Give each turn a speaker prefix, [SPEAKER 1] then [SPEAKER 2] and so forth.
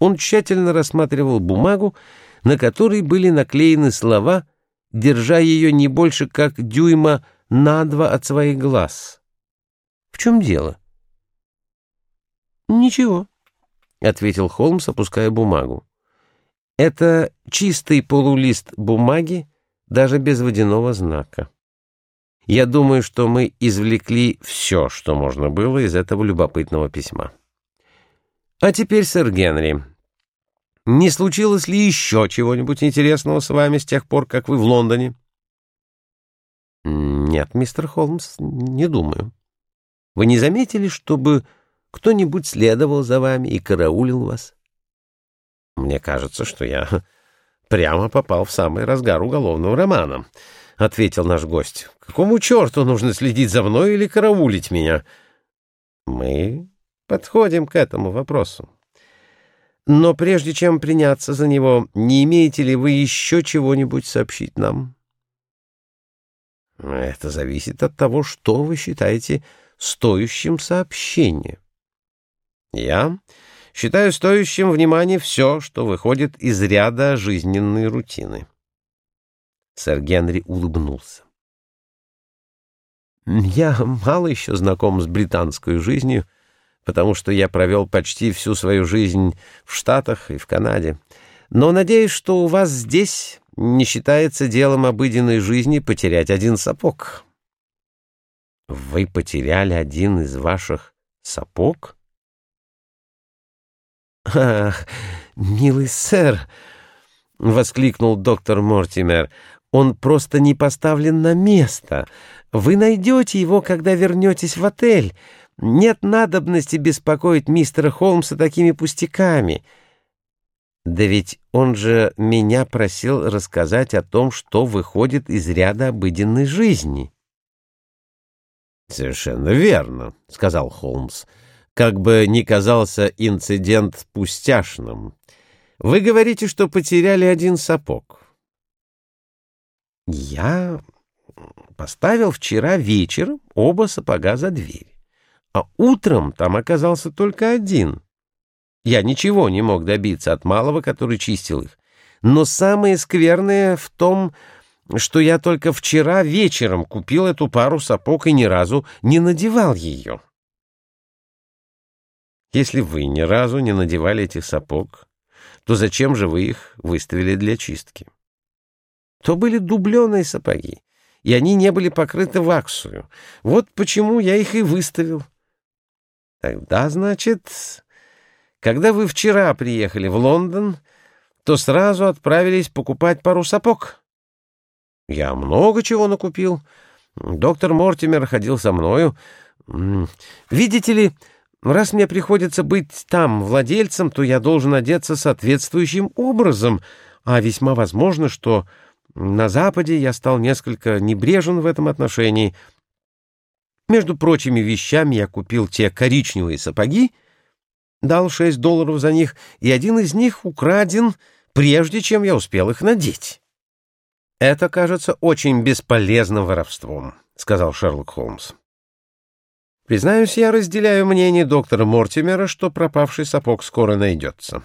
[SPEAKER 1] Он тщательно рассматривал бумагу, на которой были наклеены слова, держа ее не больше как дюйма на два от своих глаз. — В чем дело? — Ничего, — ответил Холмс, опуская бумагу. — Это чистый полулист бумаги, даже без водяного знака. Я думаю, что мы извлекли все, что можно было из этого любопытного письма. А теперь, сэр Генри, не случилось ли еще чего-нибудь интересного с вами с тех пор, как вы в Лондоне? Нет, мистер Холмс, не думаю. Вы не заметили, чтобы кто-нибудь следовал за вами и караулил вас? Мне кажется, что я прямо попал в самый разгар уголовного романа, — ответил наш гость. — Какому черту нужно следить за мной или караулить меня? — Мы подходим к этому вопросу. Но прежде чем приняться за него, не имеете ли вы еще чего-нибудь сообщить нам? Это зависит от того, что вы считаете стоящим сообщения. Я считаю стоящим внимания все, что выходит из ряда жизненной рутины. Сэр Генри улыбнулся. Я мало еще знаком с британской жизнью, потому что я провел почти всю свою жизнь в Штатах и в Канаде. Но надеюсь, что у вас здесь не считается делом обыденной жизни потерять один сапог. Вы потеряли один из ваших сапог? Ах, милый сэр, — воскликнул доктор Мортимер, — он просто не поставлен на место. Вы найдете его, когда вернетесь в отель. Нет надобности беспокоить мистера Холмса такими пустяками. Да ведь он же меня просил рассказать о том, что выходит из ряда обыденной жизни. «Совершенно верно», — сказал Холмс. «Как бы ни казался инцидент пустяшным. Вы говорите, что потеряли один сапог». «Я поставил вчера вечером оба сапога за дверь а утром там оказался только один. Я ничего не мог добиться от малого, который чистил их. Но самое скверное в том, что я только вчера вечером купил эту пару сапог и ни разу не надевал ее. Если вы ни разу не надевали этих сапог, то зачем же вы их выставили для чистки? То были дубленые сапоги, и они не были покрыты ваксою. Вот почему я их и выставил. Тогда, значит, когда вы вчера приехали в Лондон, то сразу отправились покупать пару сапог. Я много чего накупил. Доктор Мортимер ходил со мною. Видите ли, раз мне приходится быть там владельцем, то я должен одеться соответствующим образом, а весьма возможно, что на Западе я стал несколько небрежен в этом отношении — между прочими вещами я купил те коричневые сапоги, дал 6 долларов за них, и один из них украден, прежде чем я успел их надеть. «Это кажется очень бесполезным воровством», — сказал Шерлок Холмс. «Признаюсь, я разделяю мнение доктора Мортимера, что пропавший сапог скоро найдется».